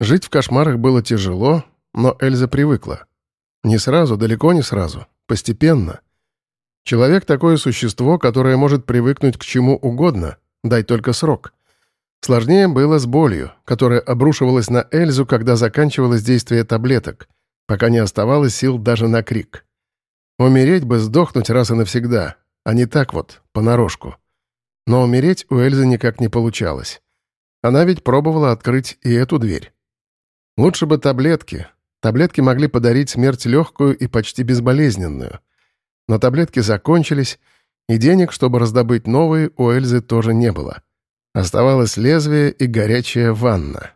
Жить в кошмарах было тяжело, но Эльза привыкла. Не сразу, далеко не сразу, постепенно. Человек — такое существо, которое может привыкнуть к чему угодно, дай только срок. Сложнее было с болью, которая обрушивалась на Эльзу, когда заканчивалось действие таблеток, пока не оставалось сил даже на крик. Умереть бы, сдохнуть раз и навсегда, а не так вот, понарошку. Но умереть у Эльзы никак не получалось. Она ведь пробовала открыть и эту дверь. Лучше бы таблетки. Таблетки могли подарить смерть легкую и почти безболезненную. Но таблетки закончились, и денег, чтобы раздобыть новые, у Эльзы тоже не было. Оставалось лезвие и горячая ванна.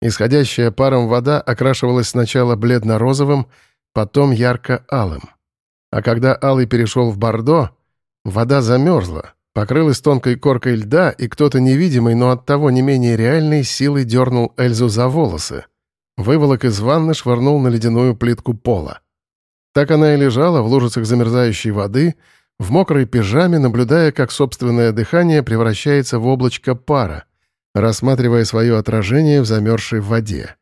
Исходящая паром вода окрашивалась сначала бледно-розовым, потом ярко-алым. А когда алый перешел в бордо, вода замерзла, покрылась тонкой коркой льда, и кто-то невидимый, но оттого не менее реальной силой дернул Эльзу за волосы. Выволок из ванны швырнул на ледяную плитку пола. Так она и лежала в лужицах замерзающей воды, в мокрой пижаме, наблюдая, как собственное дыхание превращается в облачко пара, рассматривая свое отражение в замерзшей воде.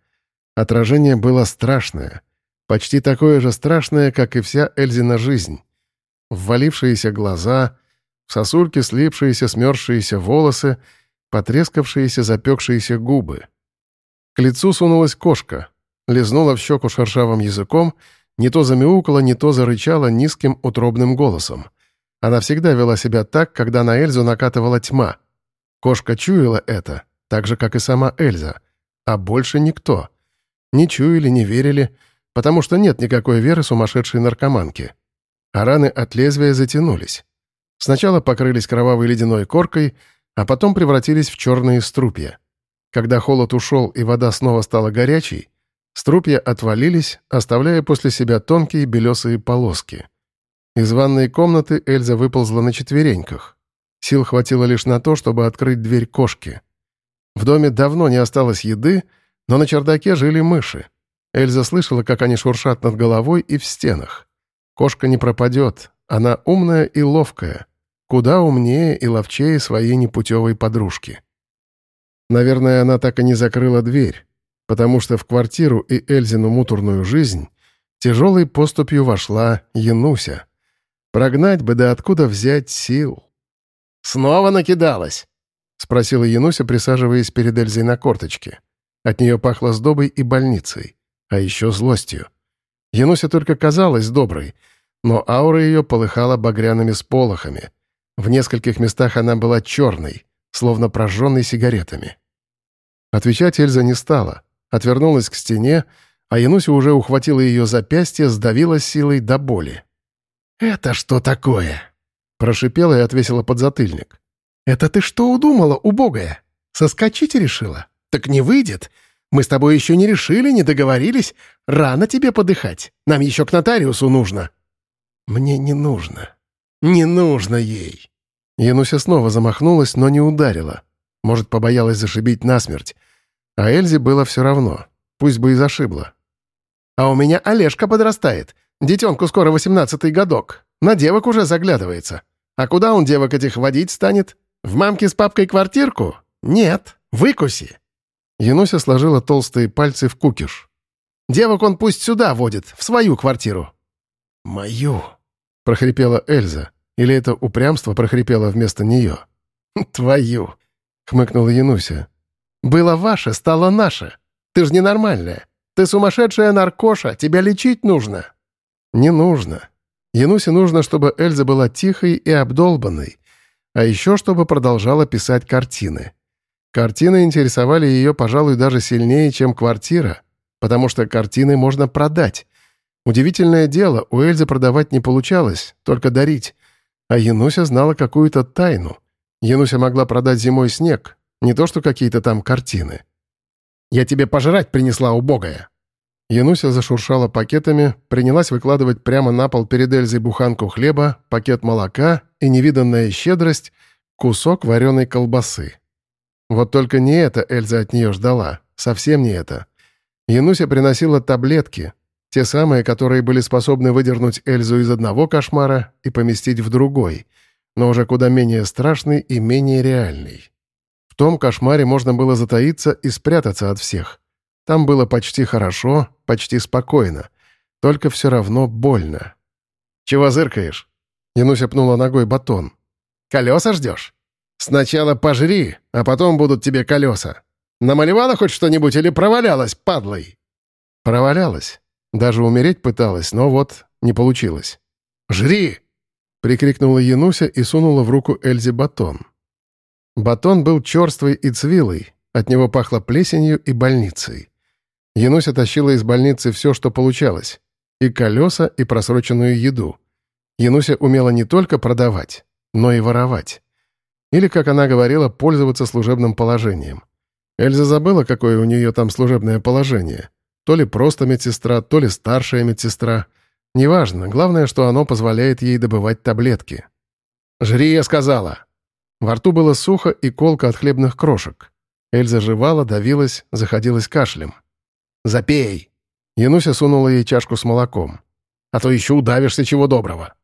Отражение было страшное, почти такое же страшное, как и вся Эльзина жизнь. Ввалившиеся глаза — в сосульке слипшиеся смерзшиеся волосы, потрескавшиеся запекшиеся губы. К лицу сунулась кошка, лизнула в щеку шершавым языком, не то замяукала, не то зарычала низким утробным голосом. Она всегда вела себя так, когда на Эльзу накатывала тьма. Кошка чуяла это, так же, как и сама Эльза. А больше никто. Не чуяли, не верили, потому что нет никакой веры сумасшедшей наркоманки. А раны от лезвия затянулись. Сначала покрылись кровавой ледяной коркой, а потом превратились в черные струпья. Когда холод ушел и вода снова стала горячей, струпья отвалились, оставляя после себя тонкие белесые полоски. Из ванной комнаты Эльза выползла на четвереньках. Сил хватило лишь на то, чтобы открыть дверь кошки. В доме давно не осталось еды, но на чердаке жили мыши. Эльза слышала, как они шуршат над головой и в стенах. Кошка не пропадет, она умная и ловкая, куда умнее и ловчее своей непутевой подружки. Наверное, она так и не закрыла дверь, потому что в квартиру и Эльзину муторную жизнь тяжелой поступью вошла Януся. Прогнать бы, да откуда взять сил? «Снова накидалась?» — спросила Януся, присаживаясь перед Эльзой на корточке. От нее пахло сдобой и больницей, а еще злостью. Януся только казалась доброй — но аура ее полыхала багряными сполохами. В нескольких местах она была черной, словно прожженной сигаретами. Отвечать Эльза не стала, отвернулась к стене, а Януся уже ухватила ее запястье, сдавила силой до боли. «Это что такое?» Прошипела и отвесила подзатыльник. «Это ты что удумала, убогая? Соскочить решила? Так не выйдет. Мы с тобой еще не решили, не договорились. Рано тебе подыхать. Нам еще к нотариусу нужно». «Мне не нужно». «Не нужно ей». Януся снова замахнулась, но не ударила. Может, побоялась зашибить насмерть. А Эльзе было все равно. Пусть бы и зашибла. «А у меня Олежка подрастает. Детенку скоро восемнадцатый годок. На девок уже заглядывается. А куда он девок этих водить станет? В мамке с папкой квартирку? Нет, выкуси». Януся сложила толстые пальцы в кукиш. «Девок он пусть сюда водит, в свою квартиру». «Мою», — прохрипела Эльза. Или это упрямство прохрипело вместо нее? «Твою!» — хмыкнула Януся. «Было ваше, стало наше. Ты ж ненормальная. Ты сумасшедшая наркоша, тебя лечить нужно». «Не нужно. Янусе нужно, чтобы Эльза была тихой и обдолбанной, а еще чтобы продолжала писать картины. Картины интересовали ее, пожалуй, даже сильнее, чем квартира, потому что картины можно продать, Удивительное дело, у Эльзы продавать не получалось, только дарить. А Януся знала какую-то тайну. Януся могла продать зимой снег, не то что какие-то там картины. «Я тебе пожрать принесла, убогая!» Януся зашуршала пакетами, принялась выкладывать прямо на пол перед Эльзой буханку хлеба, пакет молока и невиданная щедрость — кусок вареной колбасы. Вот только не это Эльза от нее ждала, совсем не это. Януся приносила таблетки, те самые, которые были способны выдернуть Эльзу из одного кошмара и поместить в другой, но уже куда менее страшный и менее реальный. В том кошмаре можно было затаиться и спрятаться от всех. Там было почти хорошо, почти спокойно. Только все равно больно. «Чего зыркаешь?» Януся пнула ногой батон. «Колеса ждешь? Сначала пожри, а потом будут тебе колеса. Намалевала хоть что-нибудь или провалялась, падлой?» Провалялась. Даже умереть пыталась, но вот не получилось. «Жри!» — прикрикнула Януся и сунула в руку Эльзе батон. Батон был черствый и цвилый, от него пахло плесенью и больницей. Януся тащила из больницы все, что получалось. И колеса, и просроченную еду. Януся умела не только продавать, но и воровать. Или, как она говорила, пользоваться служебным положением. Эльза забыла, какое у нее там служебное положение. То ли просто медсестра, то ли старшая медсестра. Неважно, главное, что оно позволяет ей добывать таблетки. «Жри, я сказала!» Во рту было сухо и колко от хлебных крошек. Эльза жевала, давилась, заходилась кашлем. «Запей!» Януся сунула ей чашку с молоком. «А то еще удавишься чего доброго!»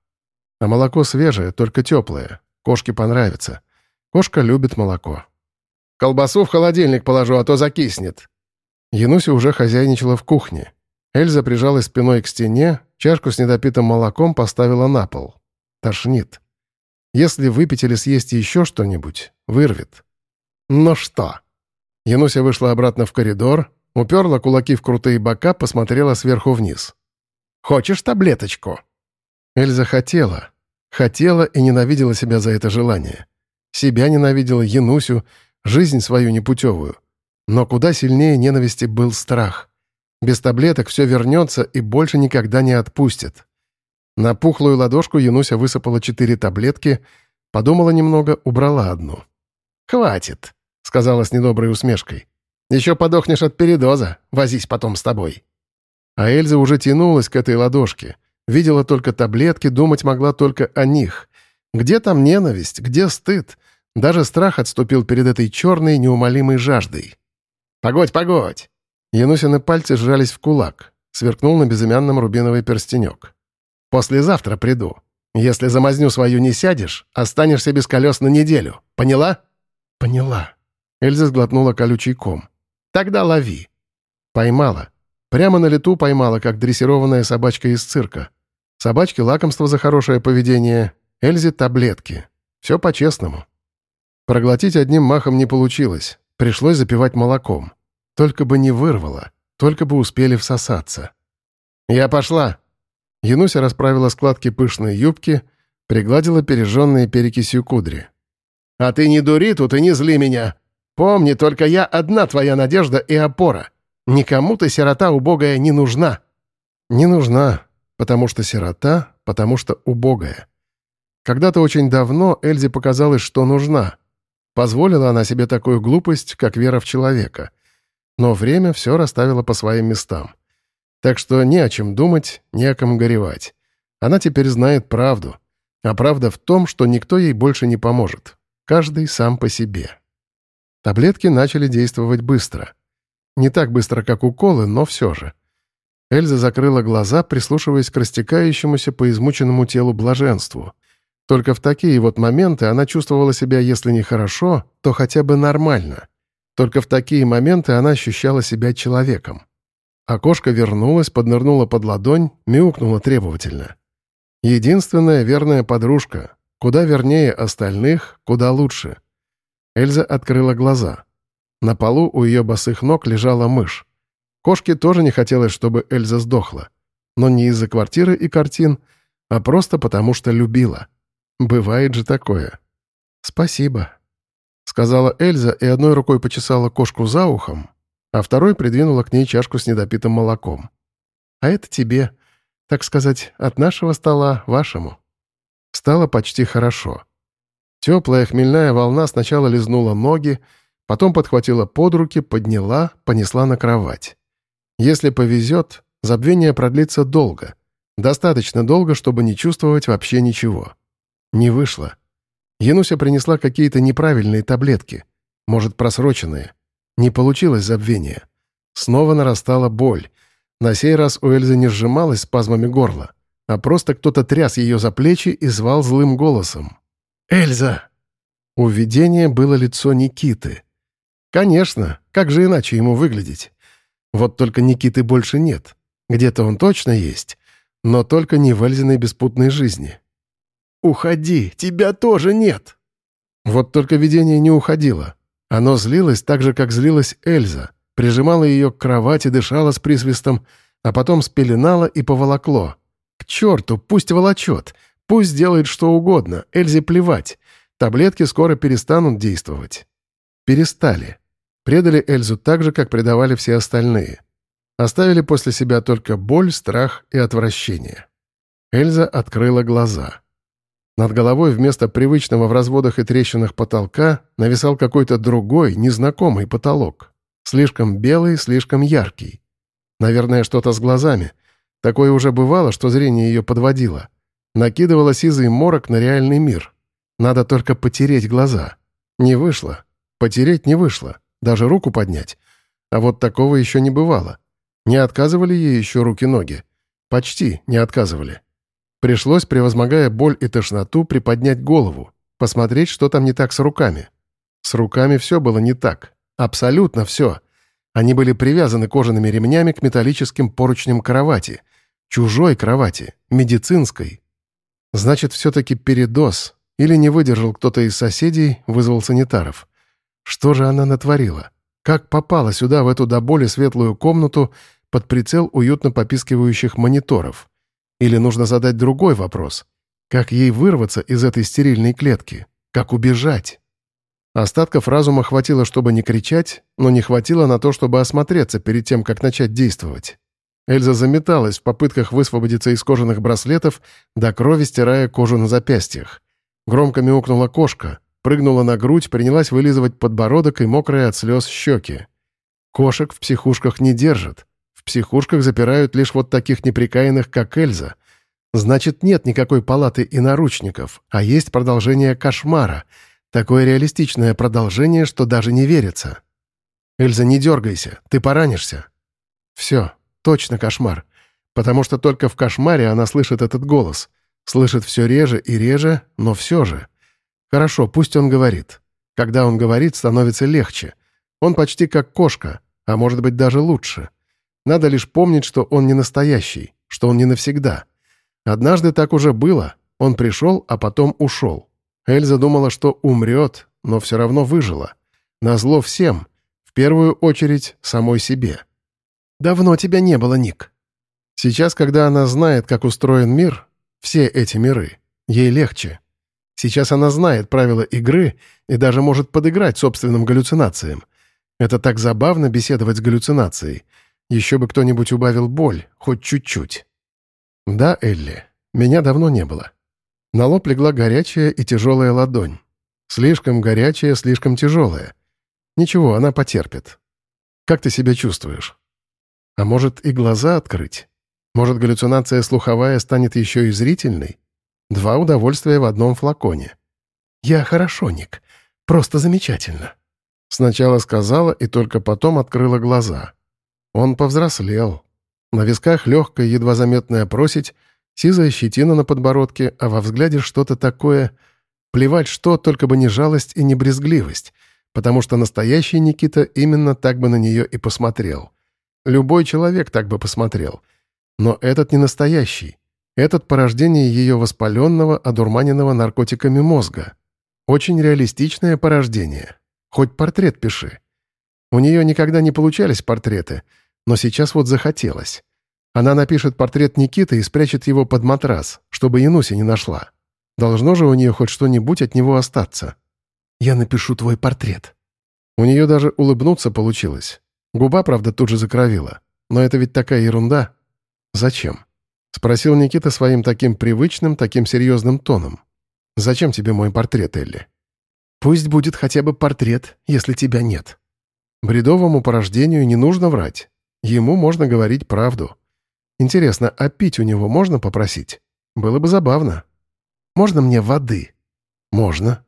А молоко свежее, только теплое. Кошке понравится. Кошка любит молоко. «Колбасу в холодильник положу, а то закиснет», Януся уже хозяйничала в кухне. Эльза прижалась спиной к стене, чашку с недопитым молоком поставила на пол. Тошнит. Если выпить или съесть еще что-нибудь, вырвет. «Ну что?» Януся вышла обратно в коридор, уперла кулаки в крутые бока, посмотрела сверху вниз. «Хочешь таблеточку?» Эльза хотела. Хотела и ненавидела себя за это желание. Себя ненавидела, Янусю, жизнь свою непутевую. Но куда сильнее ненависти был страх. Без таблеток все вернется и больше никогда не отпустит. На пухлую ладошку Януся высыпала четыре таблетки, подумала немного, убрала одну. «Хватит», — сказала с недоброй усмешкой. «Еще подохнешь от передоза, возись потом с тобой». А Эльза уже тянулась к этой ладошке. Видела только таблетки, думать могла только о них. Где там ненависть, где стыд? Даже страх отступил перед этой черной, неумолимой жаждой. «Погодь, погодь!» Янусины пальцы сжались в кулак. Сверкнул на безымянном рубиновый перстенек. «Послезавтра приду. Если за мазню свою не сядешь, останешься без колес на неделю. Поняла?» «Поняла». Эльза сглотнула колючий ком. «Тогда лови». Поймала. Прямо на лету поймала, как дрессированная собачка из цирка. Собачке лакомство за хорошее поведение, Эльзе — таблетки. Все по-честному. Проглотить одним махом не получилось. Пришлось запивать молоком. Только бы не вырвало, только бы успели всосаться. «Я пошла!» Януся расправила складки пышной юбки, пригладила пережженные перекисью кудри. «А ты не дури тут и не зли меня! Помни, только я одна твоя надежда и опора. Никому ты, сирота убогая, не нужна!» «Не нужна, потому что сирота, потому что убогая». Когда-то очень давно Эльзе показалось, что нужна — Позволила она себе такую глупость, как вера в человека. Но время все расставило по своим местам. Так что не о чем думать, не о ком горевать. Она теперь знает правду. А правда в том, что никто ей больше не поможет. Каждый сам по себе. Таблетки начали действовать быстро. Не так быстро, как уколы, но все же. Эльза закрыла глаза, прислушиваясь к растекающемуся по измученному телу блаженству. Только в такие вот моменты она чувствовала себя, если не хорошо, то хотя бы нормально. Только в такие моменты она ощущала себя человеком. Окошко вернулась, поднырнула под ладонь, мяукнула требовательно. Единственная верная подружка. Куда вернее остальных, куда лучше. Эльза открыла глаза. На полу у ее босых ног лежала мышь. Кошке тоже не хотелось, чтобы Эльза сдохла. Но не из-за квартиры и картин, а просто потому что любила. Бывает же такое. Спасибо, сказала Эльза и одной рукой почесала кошку за ухом, а второй придвинула к ней чашку с недопитым молоком. А это тебе, так сказать, от нашего стола вашему. Стало почти хорошо. Теплая хмельная волна сначала лизнула ноги, потом подхватила под руки, подняла, понесла на кровать. Если повезет, забвение продлится долго. Достаточно долго, чтобы не чувствовать вообще ничего. Не вышло. Януся принесла какие-то неправильные таблетки. Может, просроченные. Не получилось забвение. Снова нарастала боль. На сей раз у Эльзы не сжималась спазмами горла, а просто кто-то тряс ее за плечи и звал злым голосом. «Эльза!» У видения было лицо Никиты. Конечно, как же иначе ему выглядеть? Вот только Никиты больше нет. Где-то он точно есть, но только не в Эльзиной беспутной жизни. «Уходи, тебя тоже нет!» Вот только видение не уходило. Оно злилось так же, как злилась Эльза, прижимало ее к кровати, дышало с присвистом, а потом спеленало и поволокло. К черту, пусть волочет, пусть делает что угодно, Эльзе плевать. Таблетки скоро перестанут действовать. Перестали. Предали Эльзу так же, как предавали все остальные. Оставили после себя только боль, страх и отвращение. Эльза открыла глаза. Над головой вместо привычного в разводах и трещинах потолка нависал какой-то другой, незнакомый потолок. Слишком белый, слишком яркий. Наверное, что-то с глазами. Такое уже бывало, что зрение ее подводило. Накидывало сизый морок на реальный мир. Надо только потереть глаза. Не вышло. Потереть не вышло. Даже руку поднять. А вот такого еще не бывало. Не отказывали ей еще руки-ноги. Почти не отказывали. Пришлось, превозмогая боль и тошноту, приподнять голову, посмотреть, что там не так с руками. С руками все было не так. Абсолютно все. Они были привязаны кожаными ремнями к металлическим поручням кровати. Чужой кровати, медицинской. Значит, все-таки передоз. Или не выдержал кто-то из соседей, вызвал санитаров. Что же она натворила? Как попала сюда, в эту до боли светлую комнату, под прицел уютно попискивающих мониторов? Или нужно задать другой вопрос? Как ей вырваться из этой стерильной клетки? Как убежать? Остатков разума хватило, чтобы не кричать, но не хватило на то, чтобы осмотреться перед тем, как начать действовать. Эльза заметалась в попытках высвободиться из кожаных браслетов, до крови стирая кожу на запястьях. Громко мяукнула кошка, прыгнула на грудь, принялась вылизывать подбородок и мокрые от слез щеки. Кошек в психушках не держат. Психушках запирают лишь вот таких неприкаянных, как Эльза. Значит, нет никакой палаты и наручников, а есть продолжение кошмара. Такое реалистичное продолжение, что даже не верится. «Эльза, не дергайся, ты поранишься». Все, точно кошмар. Потому что только в кошмаре она слышит этот голос. Слышит все реже и реже, но все же. Хорошо, пусть он говорит. Когда он говорит, становится легче. Он почти как кошка, а может быть даже лучше. Надо лишь помнить, что он не настоящий, что он не навсегда. Однажды так уже было. Он пришел, а потом ушел. Эльза думала, что умрет, но все равно выжила. Назло всем. В первую очередь самой себе. «Давно тебя не было, Ник». Сейчас, когда она знает, как устроен мир, все эти миры, ей легче. Сейчас она знает правила игры и даже может подыграть собственным галлюцинациям. Это так забавно беседовать с галлюцинацией. Еще бы кто-нибудь убавил боль, хоть чуть-чуть. Да, Элли, меня давно не было. На лоб легла горячая и тяжелая ладонь. Слишком горячая, слишком тяжелая. Ничего, она потерпит. Как ты себя чувствуешь? А может, и глаза открыть? Может, галлюцинация слуховая станет еще и зрительной? Два удовольствия в одном флаконе. «Я хорошо, Ник. Просто замечательно». Сначала сказала и только потом открыла глаза. Он повзрослел. На висках легкая, едва заметная просить, сизая щетина на подбородке, а во взгляде что-то такое... Плевать что, только бы не жалость и не брезгливость, потому что настоящий Никита именно так бы на нее и посмотрел. Любой человек так бы посмотрел. Но этот не настоящий. Этот порождение ее воспаленного, одурманенного наркотиками мозга. Очень реалистичное порождение. Хоть портрет пиши. У нее никогда не получались портреты, но сейчас вот захотелось. Она напишет портрет Никиты и спрячет его под матрас, чтобы Януся не нашла. Должно же у нее хоть что-нибудь от него остаться. Я напишу твой портрет. У нее даже улыбнуться получилось. Губа, правда, тут же закровила. Но это ведь такая ерунда. Зачем? — спросил Никита своим таким привычным, таким серьезным тоном. «Зачем тебе мой портрет, Элли?» «Пусть будет хотя бы портрет, если тебя нет». Бредовому порождению не нужно врать. Ему можно говорить правду. Интересно, а пить у него можно попросить? Было бы забавно. «Можно мне воды?» «Можно».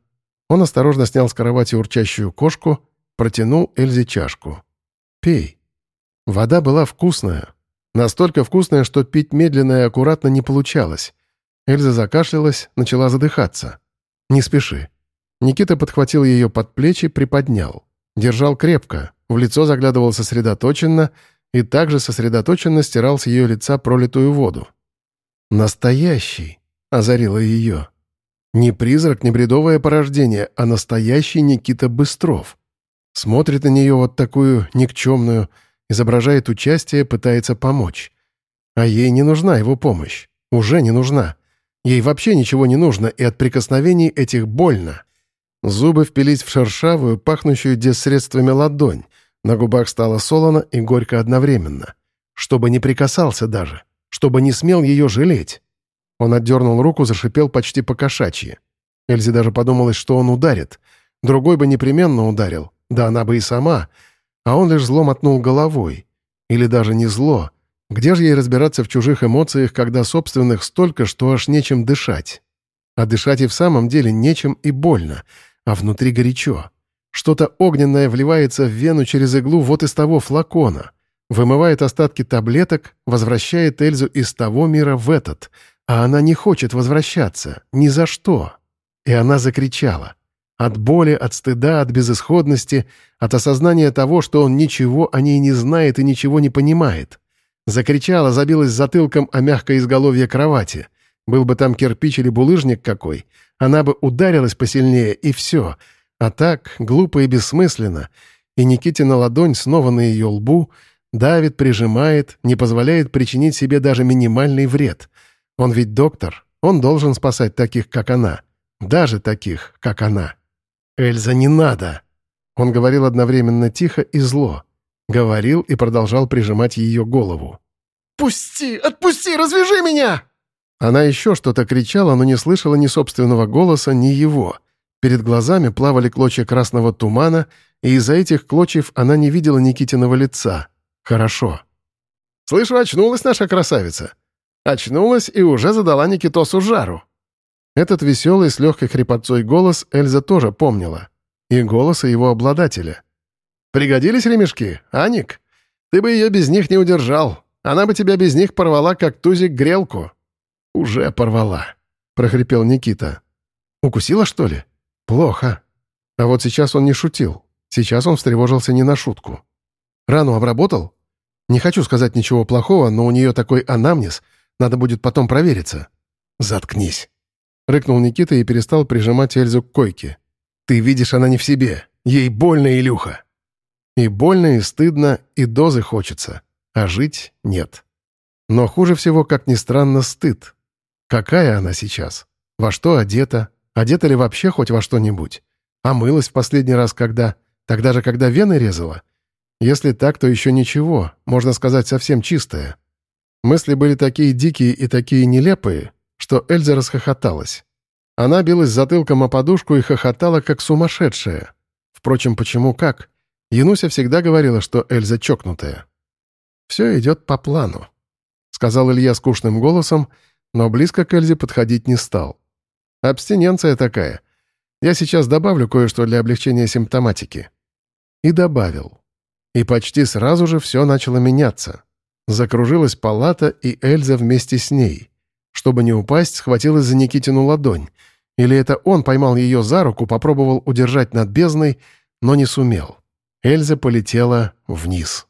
Он осторожно снял с кровати урчащую кошку, протянул Эльзе чашку. «Пей». Вода была вкусная, Настолько вкусная, что пить медленно и аккуратно не получалось. Эльза закашлялась, начала задыхаться. «Не спеши». Никита подхватил ее под плечи, приподнял. Держал крепко, в лицо заглядывал сосредоточенно, и также сосредоточенно стирал с ее лица пролитую воду. «Настоящий!» — озарило ее. Не призрак, не бредовое порождение, а настоящий Никита Быстров. Смотрит на нее вот такую никчемную, изображает участие, пытается помочь. А ей не нужна его помощь. Уже не нужна. Ей вообще ничего не нужно, и от прикосновений этих больно. Зубы впились в шершавую, пахнущую десредствами ладонь. На губах стало солоно и горько одновременно. Чтобы не прикасался даже. Чтобы не смел ее жалеть. Он отдернул руку, зашипел почти по-кошачьи. Эльзе даже подумалось, что он ударит. Другой бы непременно ударил. Да она бы и сама. А он лишь зло мотнул головой. Или даже не зло. Где же ей разбираться в чужих эмоциях, когда собственных столько, что аж нечем дышать? А дышать и в самом деле нечем и больно, а внутри горячо. Что-то огненное вливается в вену через иглу вот из того флакона, вымывает остатки таблеток, возвращает Эльзу из того мира в этот, а она не хочет возвращаться, ни за что. И она закричала. От боли, от стыда, от безысходности, от осознания того, что он ничего о ней не знает и ничего не понимает. Закричала, забилась затылком о мягкое изголовье кровати. Был бы там кирпич или булыжник какой, она бы ударилась посильнее, и все. А так, глупо и бессмысленно. И Никитина ладонь снова на ее лбу давит, прижимает, не позволяет причинить себе даже минимальный вред. Он ведь доктор, он должен спасать таких, как она. Даже таких, как она. «Эльза, не надо!» Он говорил одновременно тихо и зло. Говорил и продолжал прижимать ее голову. «Пусти! Отпусти! Развяжи меня!» Она еще что-то кричала, но не слышала ни собственного голоса, ни его. Перед глазами плавали клочья красного тумана, и из-за этих клочьев она не видела Никитиного лица. Хорошо. «Слышу, очнулась наша красавица!» Очнулась и уже задала Никитосу жару. Этот веселый с легкой хрипотцой голос Эльза тоже помнила. И голос его обладателя. «Пригодились ремешки, Аник? Ты бы ее без них не удержал. Она бы тебя без них порвала, как тузик грелку». «Уже порвала», — прохрипел Никита. «Укусила, что ли? Плохо». А вот сейчас он не шутил. Сейчас он встревожился не на шутку. «Рану обработал? Не хочу сказать ничего плохого, но у нее такой анамнез — надо будет потом провериться». «Заткнись», — рыкнул Никита и перестал прижимать Эльзу к койке. «Ты видишь, она не в себе. Ей больно, Илюха». И больно, и стыдно, и дозы хочется. А жить нет. Но хуже всего, как ни странно, стыд. Какая она сейчас? Во что одета? Одета ли вообще хоть во что-нибудь? А мылась в последний раз когда? Тогда же, когда вены резала? Если так, то еще ничего, можно сказать, совсем чистая. Мысли были такие дикие и такие нелепые, что Эльза расхохоталась. Она билась затылком о подушку и хохотала, как сумасшедшая. Впрочем, почему как? Януся всегда говорила, что Эльза чокнутая. «Все идет по плану», — сказал Илья скучным голосом, но близко к Эльзе подходить не стал. «Абстиненция такая. Я сейчас добавлю кое-что для облегчения симптоматики». И добавил. И почти сразу же все начало меняться. Закружилась палата, и Эльза вместе с ней. Чтобы не упасть, схватилась за Никитину ладонь. Или это он поймал ее за руку, попробовал удержать над бездной, но не сумел. Эльза полетела вниз.